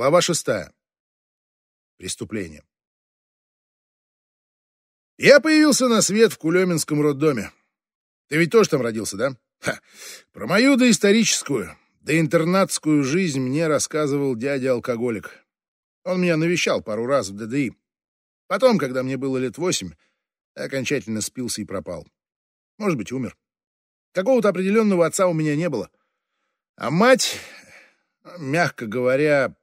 Глава шестая. Преступление. Я появился на свет в Кулеминском роддоме. Ты ведь тоже там родился, да? Ха. Про мою доисторическую, доинтернатскую жизнь мне рассказывал дядя-алкоголик. Он меня навещал пару раз в ДДИ. Потом, когда мне было лет восемь, окончательно спился и пропал. Может быть, умер. Какого-то определенного отца у меня не было. А мать, мягко говоря,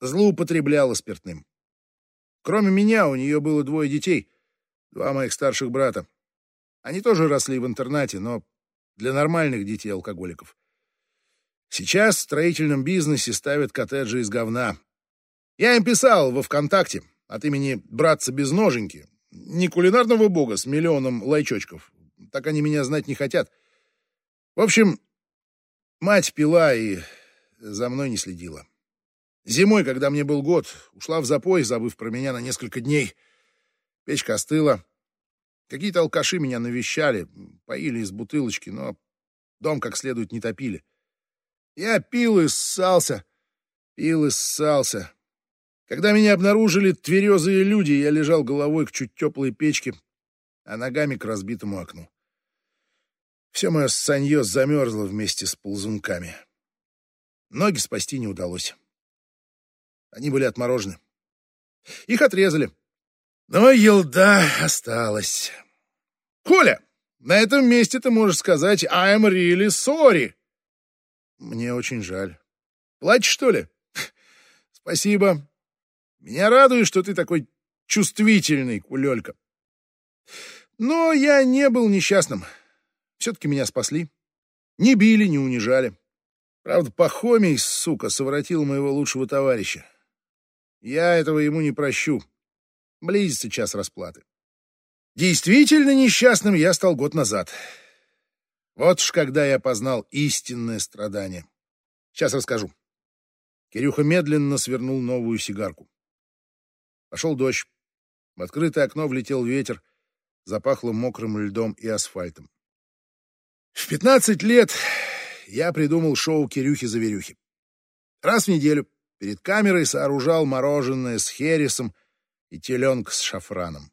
злоупотребляла спиртным. Кроме меня, у нее было двое детей, два моих старших брата. Они тоже росли в интернате, но для нормальных детей алкоголиков. Сейчас в строительном бизнесе ставят коттеджи из говна. Я им писал во ВКонтакте от имени братца без ноженьки, не кулинарного бога с миллионом лайчочков. Так они меня знать не хотят. В общем, мать пила и за мной не следила. Зимой, когда мне был год, ушла в запой, забыв про меня на несколько дней. Печка остыла. Какие-то алкаши меня навещали, поили из бутылочки, но дом как следует не топили. Я пил и ссался, пил и ссался. Когда меня обнаружили тверезые люди, я лежал головой к чуть теплой печке, а ногами к разбитому окну. Все мое санье замерзло вместе с ползунками. Ноги спасти не удалось. Они были отморожены. Их отрезали. Но елда осталась. Коля, на этом месте ты можешь сказать «I'm really sorry». Мне очень жаль. Плачешь, что ли? Спасибо. Меня радует, что ты такой чувствительный, кулелька. Но я не был несчастным. Все-таки меня спасли. Не били, не унижали. Правда, Пахомий, сука, совратил моего лучшего товарища. Я этого ему не прощу. Близится час расплаты. Действительно несчастным я стал год назад. Вот ж когда я познал истинное страдание. Сейчас расскажу. Кирюха медленно свернул новую сигарку. Пошел дождь. В открытое окно влетел ветер. Запахло мокрым льдом и асфальтом. В пятнадцать лет я придумал шоу «Кирюхи-заверюхи». Раз в неделю перед камерой сооружал мороженое с хересом и теленка с шафраном.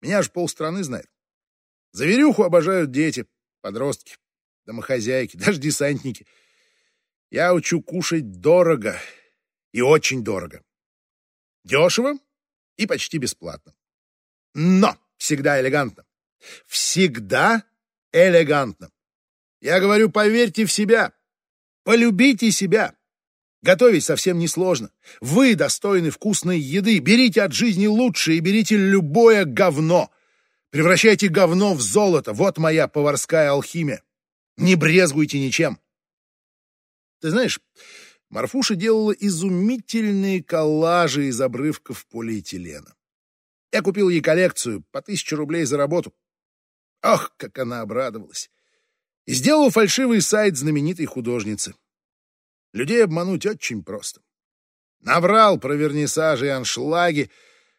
Меня ж полстраны знает. Заверюху обожают дети, подростки, домохозяйки, даже десантники. Я учу кушать дорого и очень дорого. Дешево и почти бесплатно. Но всегда элегантно. Всегда элегантно. Я говорю, поверьте в себя, полюбите себя. Готовить совсем несложно. Вы достойны вкусной еды. Берите от жизни лучшее и берите любое говно. Превращайте говно в золото. Вот моя поварская алхимия. Не брезгуйте ничем. Ты знаешь, Марфуша делала изумительные коллажи из обрывков полиэтилена. Я купил ей коллекцию по тысяче рублей за работу. Ах, как она обрадовалась! И сделал фальшивый сайт знаменитой художницы. Людей обмануть очень просто. Наврал про вернисажи и аншлаги,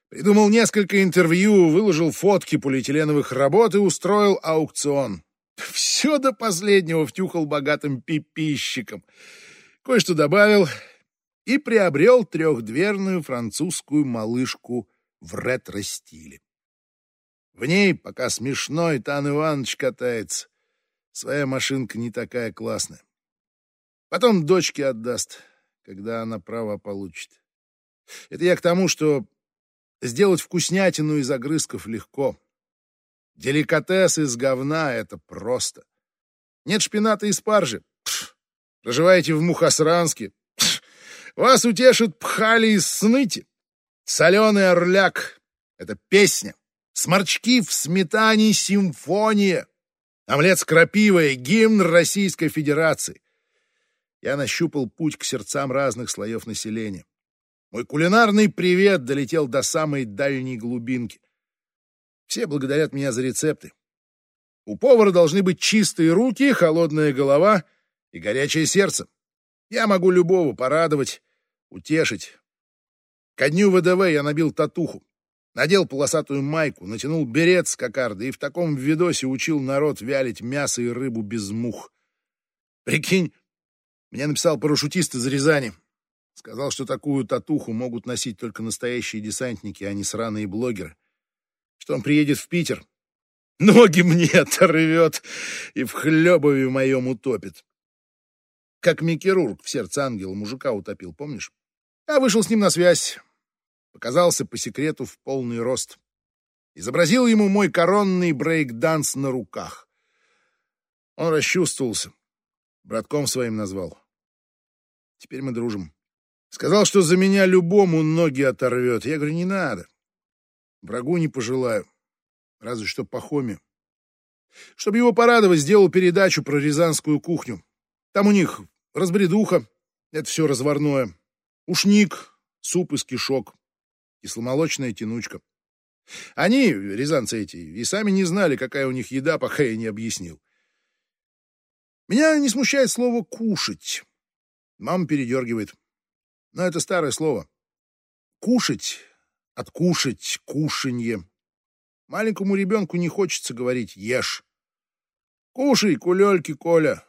придумал несколько интервью, выложил фотки полиэтиленовых работ и устроил аукцион. Все до последнего втюхал богатым пипищикам. Кое-что добавил и приобрел трехдверную французскую малышку в ретро-стиле. В ней, пока смешной, Тан Иванович катается. Своя машинка не такая классная. Потом дочке отдаст, когда она право получит. Это я к тому, что сделать вкуснятину из огрызков легко. Деликатес из говна — это просто. Нет шпината и спаржи. Пш, проживаете в Мухосранске. Пш, вас утешит пхали из сныти. Соленый орляк — это песня. Сморчки в сметане симфония. Омлет с крапивой — гимн Российской Федерации. Я нащупал путь к сердцам разных слоев населения. Мой кулинарный привет долетел до самой дальней глубинки. Все благодарят меня за рецепты. У повара должны быть чистые руки, холодная голова и горячее сердце. Я могу любого порадовать, утешить. Ко дню ВДВ я набил татуху. Надел полосатую майку, натянул берет с кокардой и в таком видосе учил народ вялить мясо и рыбу без мух. Прикинь, мне написал парашютист из Рязани. Сказал, что такую татуху могут носить только настоящие десантники, а не сраные блогеры. Что он приедет в Питер, ноги мне оторвет и в хлебове моем утопит. Как Микерург в сердце ангела мужика утопил, помнишь? Я вышел с ним на связь, показался по секрету в полный рост. Изобразил ему мой коронный брейк-данс на руках. Он расчувствовался, братком своим назвал. Теперь мы дружим. Сказал, что за меня любому ноги оторвет. Я говорю, не надо. Врагу не пожелаю. Разве что Пахоме. Чтобы его порадовать, сделал передачу про рязанскую кухню. Там у них разбредуха, это все разварное. Ушник, суп из кишок, кисломолочная тянучка. Они, рязанцы эти, и сами не знали, какая у них еда, пока я не объяснил. Меня не смущает слово «кушать». Мама передергивает. Но это старое слово. Кушать, откушать, кушанье. Маленькому ребенку не хочется говорить «ешь». Кушай, кулельки, Коля.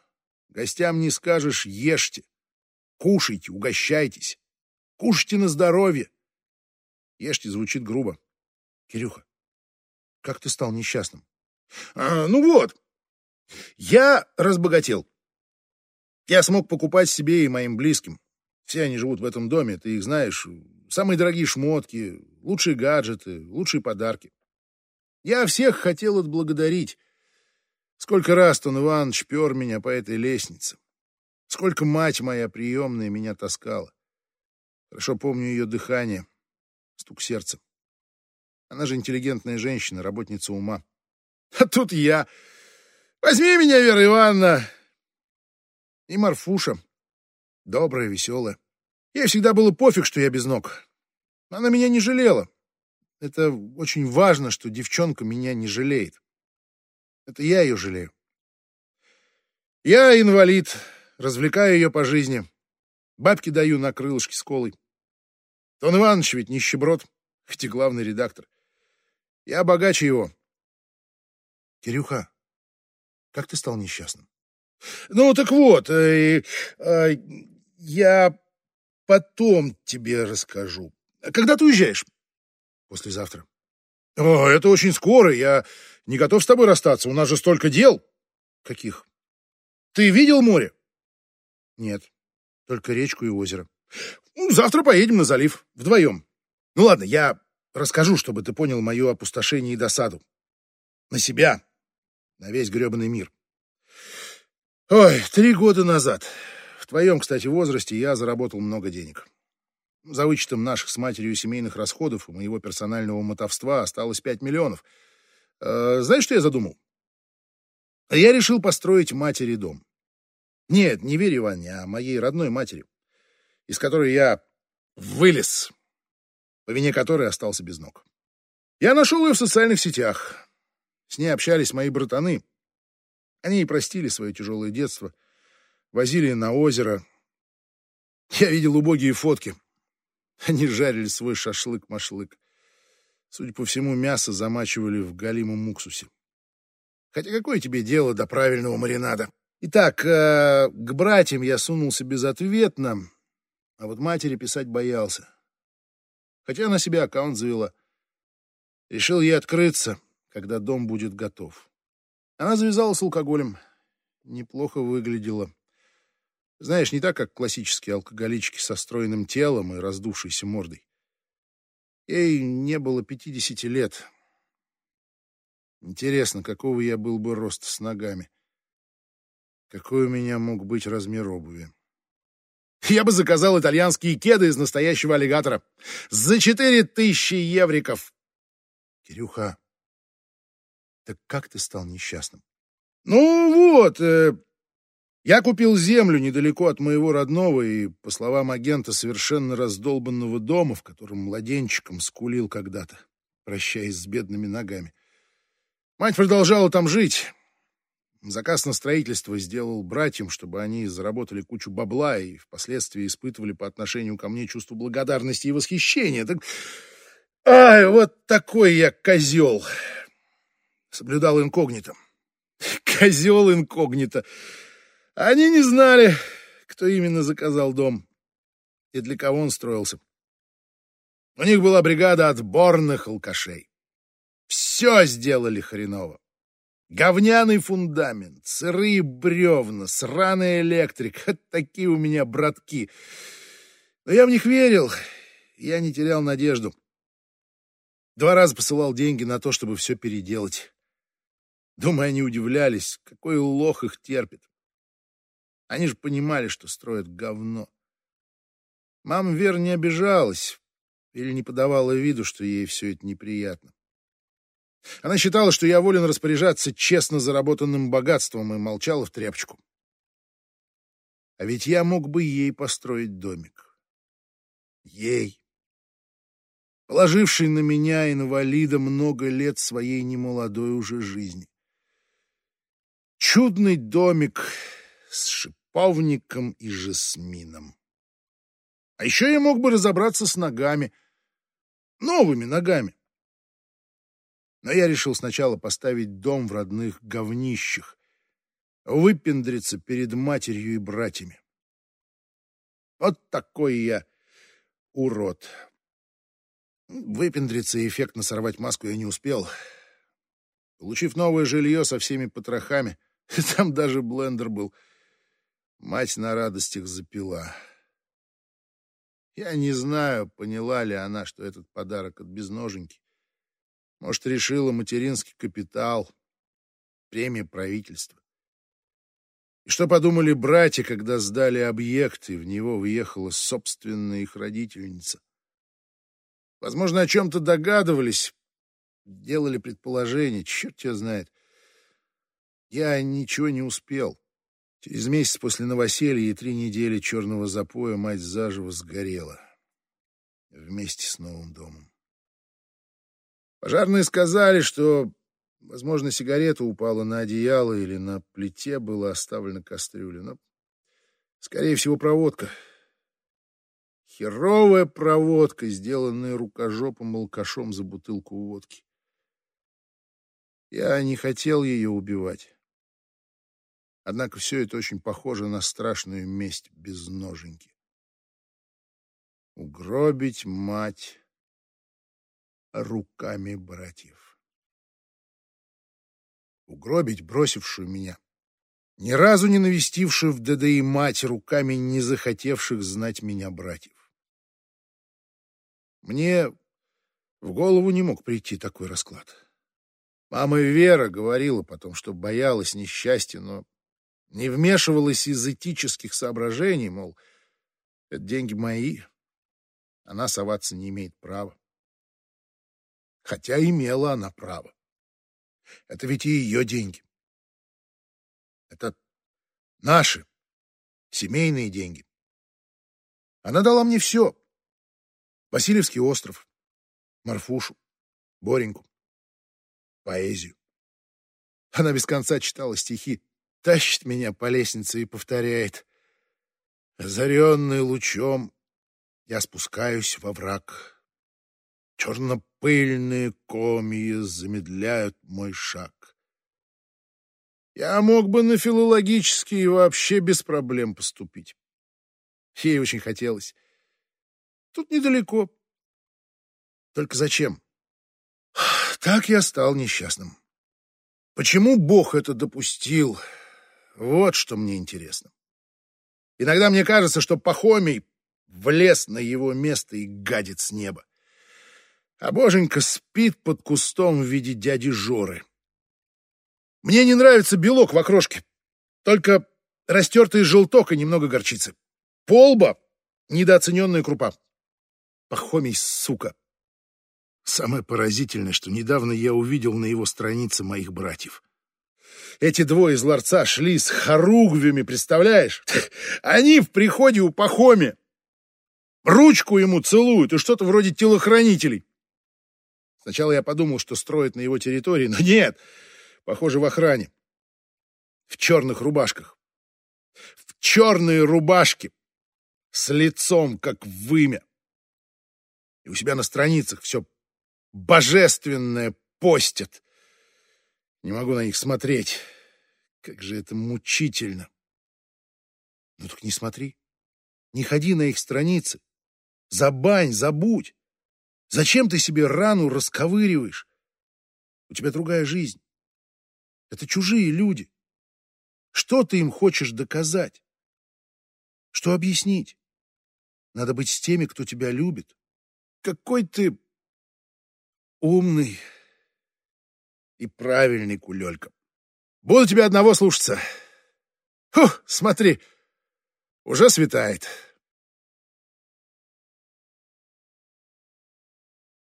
Гостям не скажешь «ешьте». Кушайте, угощайтесь. Кушайте на здоровье. Ешьте звучит грубо. Кирюха, как ты стал несчастным? А, ну вот, я разбогател. Я смог покупать себе и моим близким. Все они живут в этом доме, ты их знаешь. Самые дорогие шмотки, лучшие гаджеты, лучшие подарки. Я всех хотел отблагодарить. Сколько раз Тон Иванович пер меня по этой лестнице. Сколько мать моя приемная меня таскала. Хорошо помню ее дыхание, стук сердца. Она же интеллигентная женщина, работница ума. А тут я. Возьми меня, Вера Ивановна. И Марфуша, Добрая, веселая. Ей всегда было пофиг, что я без ног. Она меня не жалела. Это очень важно, что девчонка меня не жалеет. Это я ее жалею. Я инвалид, развлекаю ее по жизни. Бабки даю на крылышки с колой. Тон Иванович ведь нищеброд, хоть и главный редактор. Я богаче его. Кирюха, как ты стал несчастным? Ну, так вот, э, э, я потом тебе расскажу. Когда ты уезжаешь? Послезавтра. О, это очень скоро. Я не готов с тобой расстаться. У нас же столько дел. Каких? Ты видел море? Нет, только речку и озеро. Ну, завтра поедем на залив. Вдвоем. Ну ладно, я расскажу, чтобы ты понял мое опустошение и досаду. На себя. На весь гребаный мир. Ой, три года назад в твоем, кстати, возрасте я заработал много денег. За вычетом наших с матерью семейных расходов и моего персонального мотовства осталось 5 миллионов. Э, знаешь, что я задумал? Я решил построить матери дом. Нет, не Вере Ивановне, а моей родной матери, из которой я вылез, по вине которой остался без ног. Я нашел ее в социальных сетях. С ней общались мои братаны. Они и простили свое тяжелое детство — возили на озеро. Я видел убогие фотки. Они жарили свой шашлык-машлык. Судя по всему, мясо замачивали в галимом уксусе. Хотя какое тебе дело до правильного маринада? Итак, э, к братьям я сунулся безответно, а вот матери писать боялся. Хотя на себя аккаунт завела. Решил ей открыться, когда дом будет готов. Она завязала с алкоголем. Неплохо выглядела. Знаешь, не так, как классические алкоголички со стройным телом и раздувшейся мордой. Ей не было пятидесяти лет. Интересно, какого я был бы роста с ногами? Какой у меня мог быть размер обуви? Я бы заказал итальянские кеды из настоящего аллигатора. За четыре тысячи евриков. Кирюха, так как ты стал несчастным? Ну вот, э, я купил землю недалеко от моего родного и, по словам агента, совершенно раздолбанного дома, в котором младенчиком скулил когда-то, прощаясь с бедными ногами. Мать продолжала там жить. Заказ на строительство сделал братьям, чтобы они заработали кучу бабла и впоследствии испытывали по отношению ко мне чувство благодарности и восхищения. Так... Ай, вот такой я козел! Соблюдал инкогнито. Козел инкогнито! Они не знали, кто именно заказал дом. и для кого он строился. У них была бригада отборных алкашей. Все сделали хреново. Говняный фундамент, сырые бревна, сраный электрик. Такие у меня братки. Но я в них верил, я не терял надежду. Два раза посылал деньги на то, чтобы все переделать. Думаю, они удивлялись, какой лох их терпит. Они же понимали, что строят говно. Мама Вера не обижалась или не подавала виду, что ей все это неприятно. Она считала, что я волен распоряжаться честно заработанным богатством и молчала в тряпочку. А ведь я мог бы ей построить домик. Ей, положивший на меня, инвалида, много лет своей немолодой уже жизни. Чудный домик с шиповником и жасмином. А еще я мог бы разобраться с ногами, новыми ногами. Но я решил сначала поставить дом в родных говнищах, выпендриться перед матерью и братьями. Вот такой я урод. Выпендриться и эффектно сорвать маску я не успел. Получив новое жилье со всеми потрохами, там даже блендер был, мать на радостях запила. Я не знаю, поняла ли она, что этот подарок от безноженьки. Может, решила материнский капитал, премия правительства. И что подумали братья, когда сдали объект, и в него въехала собственная их родительница? Возможно, о чем-то догадывались, делали предположения, черт тебя знает. Я ничего не успел. Через месяц после новоселья и три недели черного запоя мать заживо сгорела вместе с новым домом. Пожарные сказали, что, возможно, сигарета упала на одеяло или на плите была оставлена кастрюля, но, скорее всего, проводка. Херовая проводка, сделанная рукожопом алкашом за бутылку водки. Я не хотел ее убивать. Однако все это очень похоже на страшную месть без ноженьки. Угробить мать руками братьев. Угробить бросившую меня, ни разу не навестившую в ДДИ мать руками не захотевших знать меня братьев. Мне в голову не мог прийти такой расклад. Мама Вера говорила потом, что боялась несчастья, но не вмешивалась из этических соображений, мол, это деньги мои, она соваться не имеет права. Хотя имела она право. Это ведь и ее деньги. Это наши семейные деньги. Она дала мне все. Васильевский остров, Марфушу, Бореньку, поэзию. Она без конца читала стихи, тащит меня по лестнице и повторяет. Озаренный лучом, я спускаюсь во враг. Чернопыльные комья замедляют мой шаг. Я мог бы на филологический вообще без проблем поступить. Ей очень хотелось. Тут недалеко. Только зачем? Так я стал несчастным. Почему Бог это допустил? Вот что мне интересно. Иногда мне кажется, что Пахомий влез на его место и гадит с неба. А боженька спит под кустом в виде дяди Жоры. Мне не нравится белок в окрошке, только растертый желток и немного горчицы. Полба — недооцененная крупа. Пахомий, сука. Самое поразительное, что недавно я увидел на его странице моих братьев. Эти двое из ларца шли с хоругвями, представляешь? Они в приходе у Пахоми. Ручку ему целуют и что-то вроде телохранителей. Сначала я подумал, что строят на его территории, но нет, похоже, в охране. В черных рубашках. В черные рубашки. С лицом, как вымя. И у себя на страницах все божественное постят. Не могу на них смотреть. Как же это мучительно. Ну так не смотри. Не ходи на их страницы. Забань, забудь. Зачем ты себе рану расковыриваешь? У тебя другая жизнь. Это чужие люди. Что ты им хочешь доказать? Что объяснить? Надо быть с теми, кто тебя любит. Какой ты умный и правильный, кулелька. Буду тебя одного слушаться. Фух, смотри, уже светает.